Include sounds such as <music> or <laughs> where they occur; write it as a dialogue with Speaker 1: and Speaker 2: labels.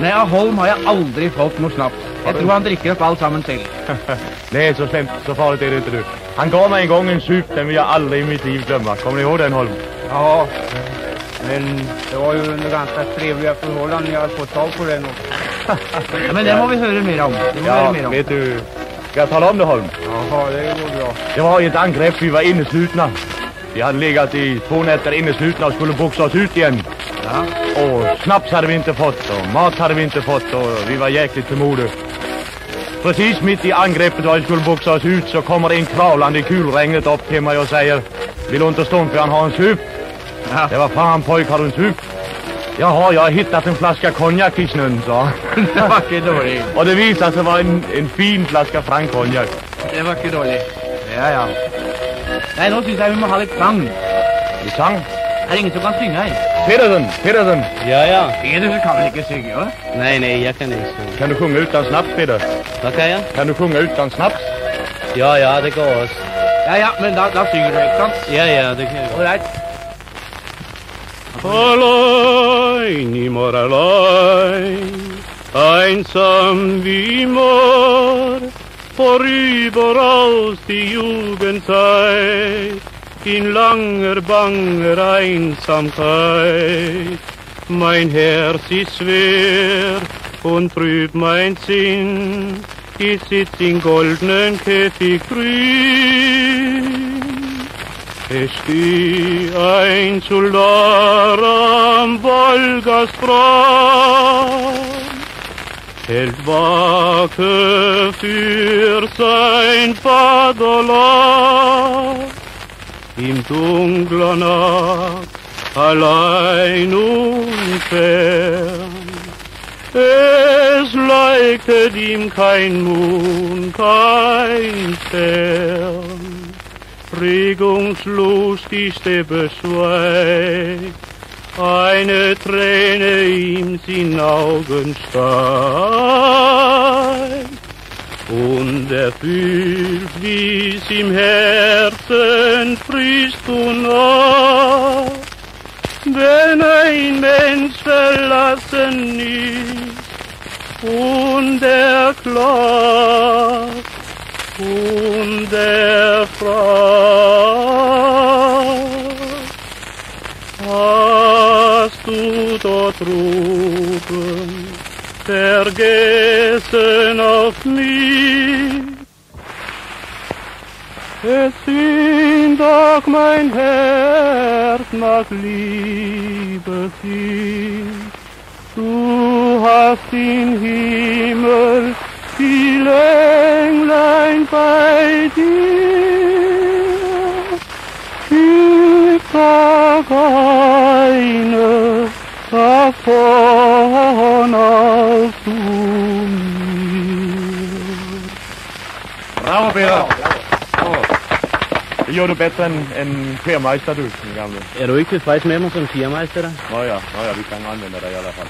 Speaker 1: Nej, av Holm har jag aldrig fått någon snaps. Jag tror han dricker upp allt sammen själv.
Speaker 2: Nej, <laughs> så slemt, så farligt är det inte du. Han gav mig en gång en sup, den vill jag aldrig i mitt liv glömma. Kommer ni ihåg den Holm?
Speaker 1: Ja, men det var ju under ganska trevliga förhållanden jag hade fått tag på den. ja, men det må vi höra mer om. Det må vi höra
Speaker 2: Ja,
Speaker 1: mer om.
Speaker 2: vet du, ska jag tala om det Holm?
Speaker 1: Jaha, det går bra.
Speaker 2: Det var i ett angrepp, vi var inneslutna. Vi hade legat i två nätter inneslutna och skulle boxa oss ut igen.
Speaker 1: Ja.
Speaker 2: Och snaps hade vi inte fått och mat hade vi inte fått och vi var jäkligt till mode. Precis mitt i angreppet då vi skulle boxa oss ut så kommer det en kravlande i kulregnet upp till mig och säger Vill du inte Stomfjärn ha en sup?
Speaker 1: Ja.
Speaker 2: Det var fan pojk, har du en sup? Jaha, jag har hittat en flaska konjak i snön, sa <laughs>
Speaker 1: Det var inte dåligt.
Speaker 2: Och det visade sig vara en, en fin flaska frank konjak.
Speaker 1: Det var inte dåligt. Ja, ja. Nej, nu syns jag vi må ha lite sang.
Speaker 2: Vi sang.
Speaker 1: Är det ingen som kan synga här?
Speaker 2: Pedersen, Pedersen,
Speaker 3: Ja, ja.
Speaker 1: Pedersen kan väl inte synga, va?
Speaker 3: Nej, nej, jag kan inte sjunga.
Speaker 2: kan du sjunga utan snaps, Peder?
Speaker 3: Vad kan jag?
Speaker 2: Kan du sjunga utan snaps?
Speaker 3: Ja, ja, det går också.
Speaker 1: Ja, ja, men då, då synger du, inte?
Speaker 3: Ja, ja, det kan jag.
Speaker 1: All right.
Speaker 4: Allein immer allein, einsam wie Moor, vorüber aus die Jugendzeit, in langer banger Einsamkeit. Mein Herz ist schwer und trüb mein Sinn, ich sitz in goldenen Käfig grün. Es steht ein Soldat am Wolgastrand, hält Wache für sein Vaterland. Im dunklen Nacht, allein und fern. Es leuchtet ihm kein Mond, kein Stern regungslos die Steppe schweigt, eine Träne ihm in Augen steigt. Und er fühlt, wie's im Herzen frisst und naht, wenn ein Mensch verlassen ist und er klagt und er fragt, hast du dort droben vergessen auf mich? Es sind doch mein Herz nach Liebe singt. Du hast im Himmel viel Englein bei dir. Ich sag eine davon als du mir.
Speaker 2: Bravo, Peder! Det gör du bättre än, än Quermeister du, den gamle.
Speaker 3: Är du inte tillfreds med mig som firmeister?
Speaker 2: Nåja, nåja, vi kan använda dig i alla fall.